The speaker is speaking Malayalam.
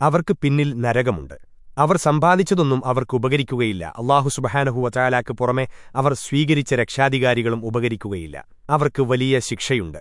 അവർക്ക് പിന്നിൽ നരകമുണ്ട്. അവർ സമ്പാദിച്ചതൊന്നും അവർക്ക് ഉപകരിക്കുകയില്ല. അള്ളാഹു സുബഹാനഹുവചാലാക്ക് പുറമെ അവർ സ്വീകരിച്ച രക്ഷാധികാരികളും ഉപകരിക്കുകയില്ല. അവർക്ക് വലിയ ശിക്ഷയുണ്ട്.